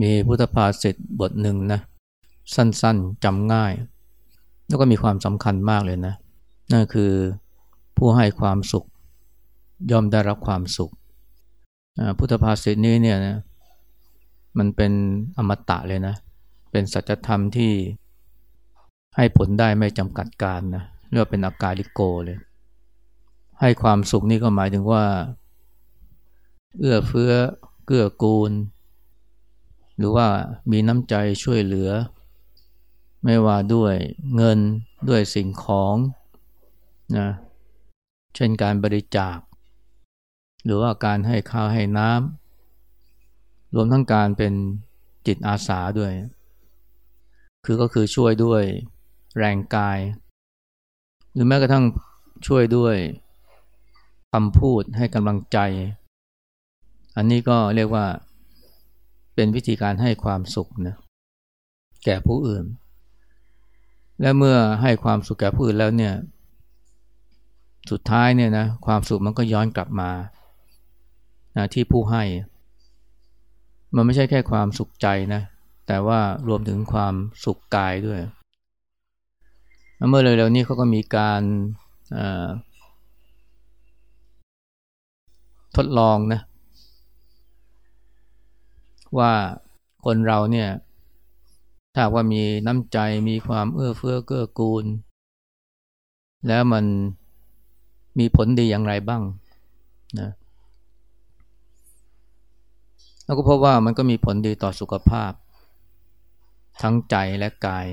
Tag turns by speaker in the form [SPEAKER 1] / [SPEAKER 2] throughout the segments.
[SPEAKER 1] มีพุทธภาษิตบทหนึ่งนะสั้นๆจำง่าย แล้วก็มีความสำคัญมากเลยนะ นั่นคือผู้ให้ความสุข ย่อมได้รับความสุข พุทธภาษิตนี้เนี่ยนะมันเป็นอมตะเลยนะ เป็นสัจธรรมที่ให้ผลได้ไม่จำกัดการนะเรียกว่าเป็นอากาลิโกเลย ให้ความสุขนี่ก็หมายถึงว่า เอื้อเฟื้อเกื้อกูล หรือว่ามีน้ำใจช่วยเหลือ ไม่ว่าด้วยเงินด้วยสิ่งของนะเช่นการบริจาค หรือว่าการให้ข้าวให้น้ำรวมทั้งการเป็นจิตอาสาด้วย คือก็คือช่วยด้วยแรงกาย หรือแม้กระทั่งช่วยด้วยคำพูดให้กำลังใจ อันนี้ก็เรียกว่า เป็นวิธีการให้ความสุขนะแก่ผู้อื่น และเมื่อให้ความสุขแก่ผู้อื่นแล้วเนี่ย สุดท้ายเนี่ยนะความสุขมันก็ย้อนกลับมานะที่ผู้ให้ มันไม่ใช่แค่ความสุขใจนะแต่ว่ารวมถึงความสุขกายด้วย เมื่อเร็วๆนี้เขาก็มีการทดลองนะ ว่าคนเราเนี่ยถ้าว่ามีน้ำใจมีความเอื้อเฟื้อเกื้อกูล แล้วมันมีผลดีอย่างไรบ้างนะแล้วก็พบว่ามันก็มีผลดีต่อสุขภาพ ทั้งใจและกาย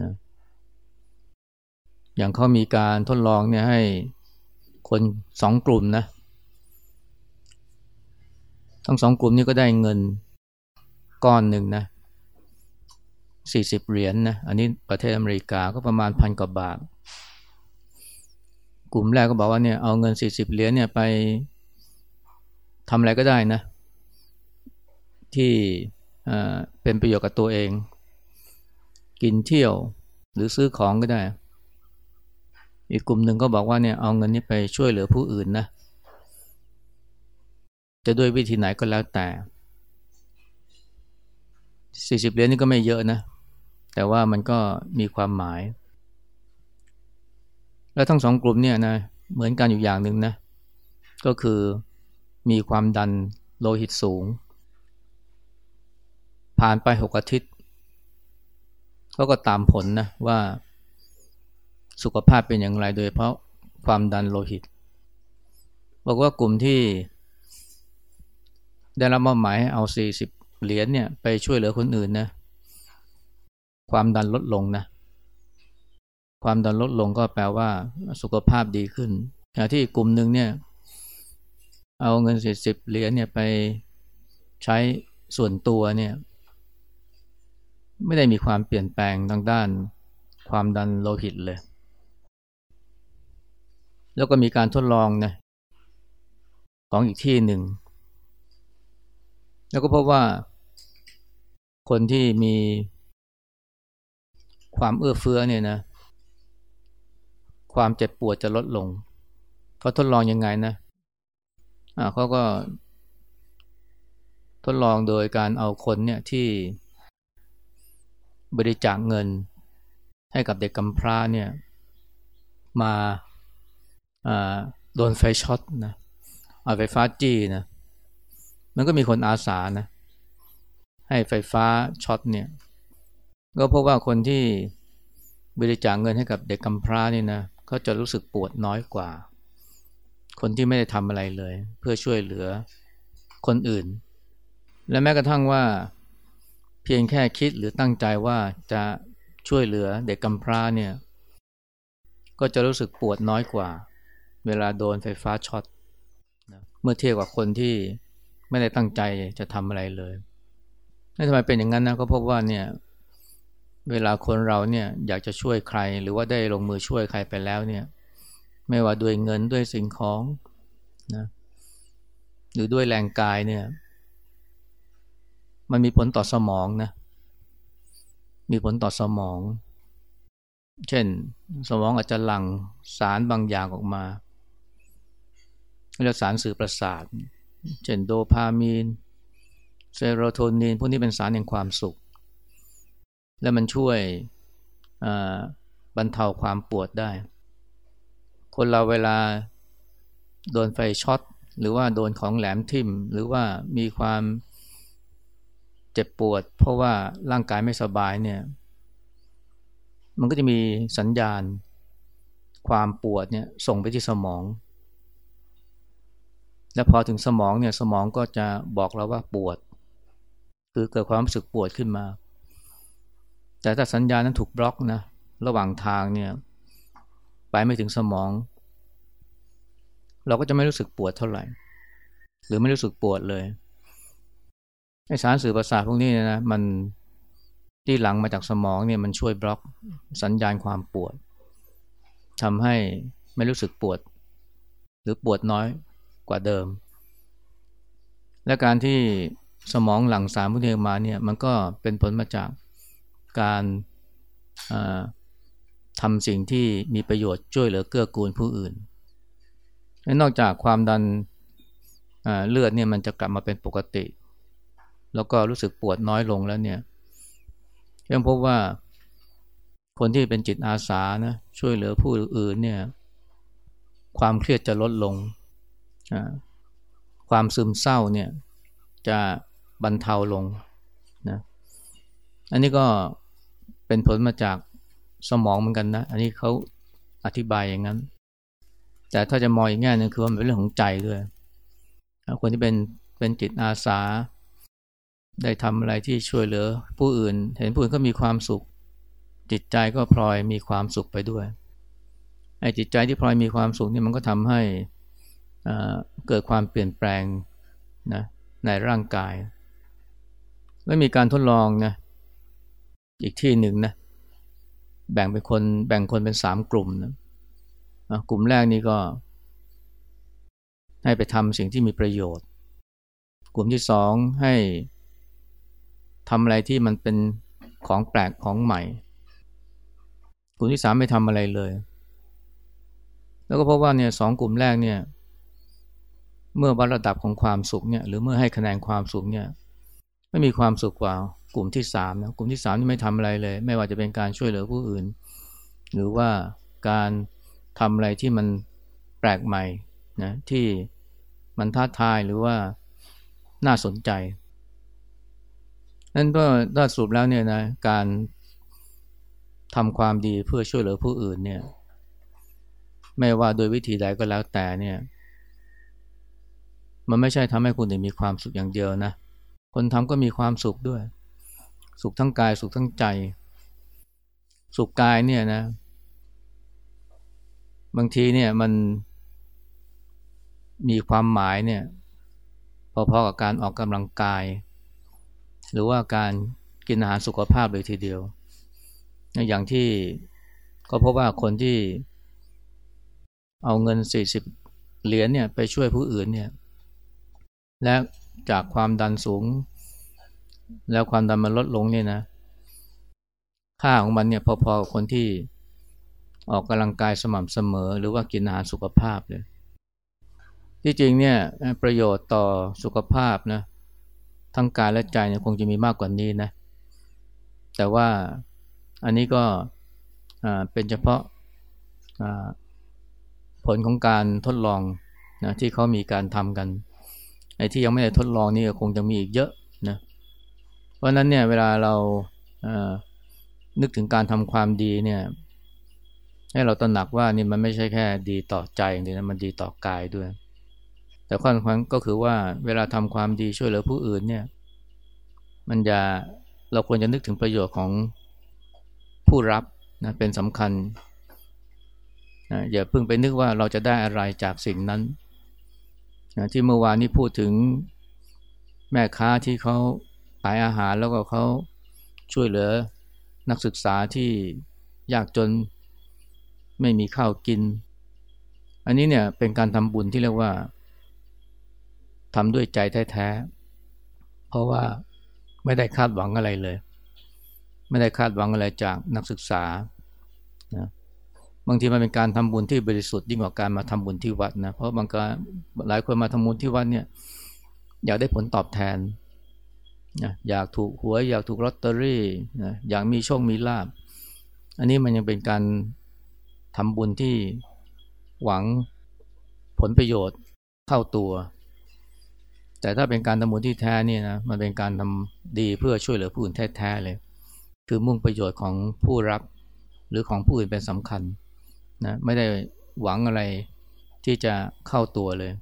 [SPEAKER 1] นะอย่างเขามีการทดลองเนี่ยให้คนสองกลุ่มนะ ทั้งสองกลุ่มนี้ก็ได้เงินก้อนหนึ่งนะสี่สิบเหรียญนนะ อันนี้ประเทศอเมริกาก็ประมาณพันกว่าบาท กลุ่มแรกก็บอกว่าเนี่ยเอาเงินสี่สิบเหรียญเนี่ยไปทำอะไรก็ได้นะ ที่เป็นประโยชน์กับตัวเอง กินเที่ยวหรือซื้อของก็ได้ อีกกลุ่มหนึ่งก็บอกว่าเนี่ยเอาเงินนี้ไปช่วยเหลือผู้อื่นนะ จะด้วยวิธีไหนก็แล้วแต่สี่สิบเหรียญนี่ก็ไม่เยอะนะ แต่ว่ามันก็มีความหมาย แล้วทั้งสองกลุ่มเนี่ยนะเหมือนกันอยู่อย่างหนึ่งนะ ก็คือมีความดันโลหิตสูง ผ่านไปหกอาทิตย์เขาก็ตามผลนะว่าสุขภาพเป็นอย่างไรโดยเพราะความดันโลหิต บอกว่ากลุ่มที่ ได้รับมอบหมายให้เอา40เหรียญเนี่ยไปช่วยเหลือคนอื่นนะ ความดันลดลงนะ ความดันลดลงก็แปลว่าสุขภาพดีขึ้นขณะที่กลุ่มหนึ่งเนี่ย เอาเงิน40เหรียญเนี่ยไปใช้ส่วนตัวเนี่ย ไม่ได้มีความเปลี่ยนแปลงทางด้าน ความดันโลหิตเลย แล้วก็มีการทดลองนะของอีกที่หนึ่ง แล้วก็พบว่า คนที่มีความเอื้อเฟื้อเนี่ยนะ ความเจ็บปวดจะลดลงเขาทดลองยังไงนะอ่าเขาก็ ทดลองโดยการเอาคนเนี่ยที่บริจาคเงินให้กับเด็กกำพร้าเนี่ย มาโดนไฟช็อตนะเอาไฟฟ้าจี้นะ มันก็มีคนอาสานะให้ไฟฟ้าช็อตเนี่ย ก็พบว่าคนที่บริจาคเงินให้กับเด็กกำพร้านี่นะเขาจะรู้สึกปวดน้อยกว่า คนที่ไม่ได้ทำอะไรเลย เพื่อช่วยเหลือคนอื่น และแม้กระทั่งว่าเพียงแค่คิดหรือตั้งใจว่าจะช่วยเหลือเด็กกำพร้าเนี่ย ก็จะรู้สึกปวดน้อยกว่า เวลาโดนไฟฟ้าช็อตนะเมื่อเทียบกับคนที่ ไม่ได้ตั้งใจจะทำอะไรเลยนั่นทำไมเป็นอย่างนั้นนะก็พบว่าเนี่ยเวลาคนเราเนี่ยอยากจะช่วยใคร หรือว่าได้ลงมือช่วยใครไปแล้วเนี่ย ไม่ว่าด้วยเงินด้วยสิ่งของนะหรือด้วยแรงกายเนี่ย มันมีผลต่อสมองนะมีผลต่อสมอง เช่น สมองอาจจะหลั่งสารบางอย่างออกมาเรียกสารสื่อประสาท เช่นโดพามีน เซโรโทนิน พวกนี้เป็นสารแห่งความสุข และมันช่วยบรรเทาความปวดได้ คนเราเวลาโดนไฟช็อต หรือว่าโดนของแหลมทิ่ม หรือว่ามีความเจ็บปวด เพราะว่าร่างกายไม่สบายเนี่ย มันก็จะมีสัญญาณความปวดเนี่ยส่งไปที่สมอง และพอถึงสมองเนี่ยสมองก็จะบอกเราว่าปวด คือเกิดความรู้สึกปวดขึ้นมา แต่ถ้าสัญญาณนั้นถูกบล็อกนะระหว่างทางเนี่ยไปไม่ถึงสมอง เราก็จะไม่รู้สึกปวดเท่าไหร่ หรือไม่รู้สึกปวดเลยไอสารสื่อประสาทพวกนี้นะมันที่หลังมาจากสมองเนี่ยมันช่วยบล็อกสัญญาณความปวดทำให้ไม่รู้สึกปวด หรือปวดน้อย กว่าเดิม และการที่สมองหลั่งสารพวกนี้มาเนี่ยมันก็เป็นผลมาจากการทำสิ่งที่มีประโยชน์ช่วยเหลือเกื้อกูลผู้อื่นและนอกจากความดันเลือดเนี่ยมันจะกลับมาเป็นปกติ แล้วก็รู้สึกปวดน้อยลงแล้วเนี่ยยังพบว่าคนที่เป็นจิตอาสานะช่วยเหลือผู้อื่นเนี่ยความเครียดจะลดลง ความซึมเศร้าเนี่ยจะบรรเทาลงนะอันนี้ก็เป็นผลมาจากสมองเหมือนกันนะ อันนี้เขาอธิบายอย่างนั้น แต่ถ้าจะมองอีกแง่นึงคือว่ามันเป็นเรื่องของใจด้วยคนที่เป็นเป็นจิตอาสา ได้ทำอะไรที่ช่วยเหลือ ผู้อื่น เห็นผู้อื่นก็มีความสุข จิตใจก็พลอยมีความสุขไปด้วยไอ้จิตใจที่พลอยมีความสุขนี่มันก็ทำให้ เกิดความเปลี่ยนแปลงนะในร่างกาย และมีการทดลองนะอีกที่หนึ่งนะแบ่งเป็นคนแบ่งคนเป็นสามกลุ่มนะกลุ่มแรกนี่ก็ ให้ไปทำสิ่งที่มีประโยชน์ กลุ่มที่สองให้ทำอะไรที่มันเป็นของแปลกของใหม่ กลุ่มที่สามไม่ทำอะไรเลย แล้วก็พบว่าเนี่ยสองกลุ่มแรกเนี่ย เมื่อวัดระดับของความสุขเนี่ยหรือเมื่อให้คะแนนความสุขเนี่ยไม่มีความสุขกว่ากลุ่มที่สามนะกลุ่มที่สามนี่ไม่ทำอะไรเลย ไม่ว่าจะเป็นการช่วยเหลือผู้อื่น หรือว่าการทำอะไรที่มันแปลกใหม่นะที่มันท้าทายหรือว่าน่าสนใจนั่นก็ถ้าสรุปแล้วเนี่ยนะการทำความดีเพื่อช่วยเหลือผู้อื่นเนี่ย ไม่ว่าโดยวิธีใดก็แล้วแต่เนี่ย มันไม่ใช่ทำให้คุณมีความสุขอย่างเดียวนะ คนทำก็มีความสุขด้วย สุขทั้งกายสุขทั้งใจ สุขกายเนี่ยนะ บางทีเนี่ยมันมีความหมายเนี่ยพอๆกับการออกกำลังกาย หรือว่าการกินอาหารสุขภาพเลยทีเดียว อย่างที่ก็พบว่าคนที่เอาเงิน 40 เหรียญเนี่ยไปช่วยผู้อื่นเนี่ย และจากความดันสูง แล้วความดันมันลดลงเนี่ยนะ ค่าของมันเนี่ยพอๆกับคนที่ออกกำลังกายสม่ำเสมอ หรือว่ากินอาหารสุขภาพเลยที่จริงเนี่ยประโยชน์ต่อสุขภาพนะทั้งกายและใจเนี่ยคงจะมีมากกว่านี้นะแต่ว่าอันนี้ก็เป็นเฉพาะผลของการทดลองนะที่เขามีการทำกัน ไอ้ที่ยังไม่ได้ทดลองนี่คงจะมีอีกเยอะนะเพราะนั้นเนี่ยเวลาเรานึกถึงการทำความดีเนี่ย ให้เราตระหนักว่านี่มันไม่ใช่แค่ดีต่อใจอย่างเดียวนะมันดีต่อกายด้วย แต่ข้อสำคัญก็คือว่าเวลาทำความดีช่วยเหลือผู้อื่นเนี่ย มันจะเราควรจะนึกถึงประโยชน์ของผู้รับนะเป็นสำคัญนะอย่าเพิ่งไปนึกว่าเราจะได้อะไรจากสิ่งนั้น นะที่เมื่อวานนี้พูดถึงแม่ค้าที่เขาขายอาหารแล้วก็เขาช่วยเหลือนักศึกษาที่ยากจนไม่มีข้าวกิน อันนี้เนี่ยเป็นการทำบุญที่เรียกว่าทำด้วยใจแท้ๆ เพราะว่าไม่ได้คาดหวังอะไรเลย ไม่ได้คาดหวังอะไรจากนักศึกษานะ บางทีมันเป็นการทำบุญที่บริสุทธิ์ยิ่งกว่าการมาทำบุญที่วัดนะเพราะบางการหลายคนมาทำบุญที่วัดเนี่ยอยากได้ผลตอบแทนนะอยากถูกหวยอยากถูกลอตเตอรี่นะอยากมีโชคมีลาบ อันนี้มันยังเป็นการทำบุญที่หวังผลประโยชน์เข้าตัว แต่ถ้าเป็นการทำบุญที่แท้นี่นะมันเป็นการทำดีเพื่อช่วยเหลือผู้อื่นแท้ๆเลย คือมุ่งประโยชน์ของผู้รับหรือของผู้อื่นเป็นสำคัญ นะไม่ได้หวังอะไรที่จะเข้าตัวเลย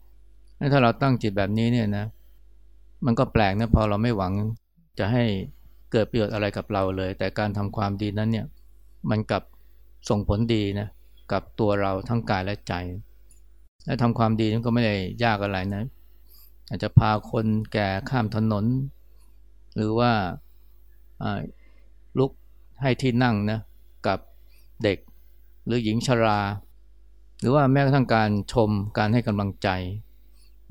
[SPEAKER 1] ถ้าเราตั้งจิตแบบนี้เนี่ยนะ มันก็แปลกนะพอเราไม่หวังจะให้เกิดประโยชน์อะไรกับเราเลย แต่การทำความดีนั้นเนี่ย มันกลับส่งผลดีนะกับตัวเราทั้งกายและใจ และทำความดีนั้นก็ไม่ได้ยากอะไรนะ อาจจะพาคนแก่ข้ามถนน หรือว่าลุกให้ที่นั่งนะกับเด็ก หรือหญิงชรา หรือว่าแม้กระทั่งการชมการให้กำลังใจ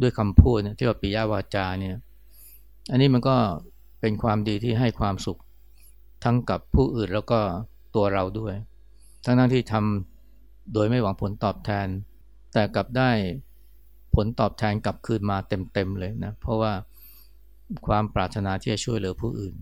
[SPEAKER 1] ด้วยคำพูดที่ว่าปิยวาจาเนี่ยอันนี้มันก็เป็นความดีที่ให้ความสุขทั้งกับผู้อื่นแล้วก็ตัวเราด้วย ทั้งนั้นที่ทำโดยไม่หวังผลตอบแทน แต่กลับได้ผลตอบแทนกลับคืนมาเต็มๆเลยนะเพราะว่าความปรารถนาที่จะช่วยเหลือผู้อื่น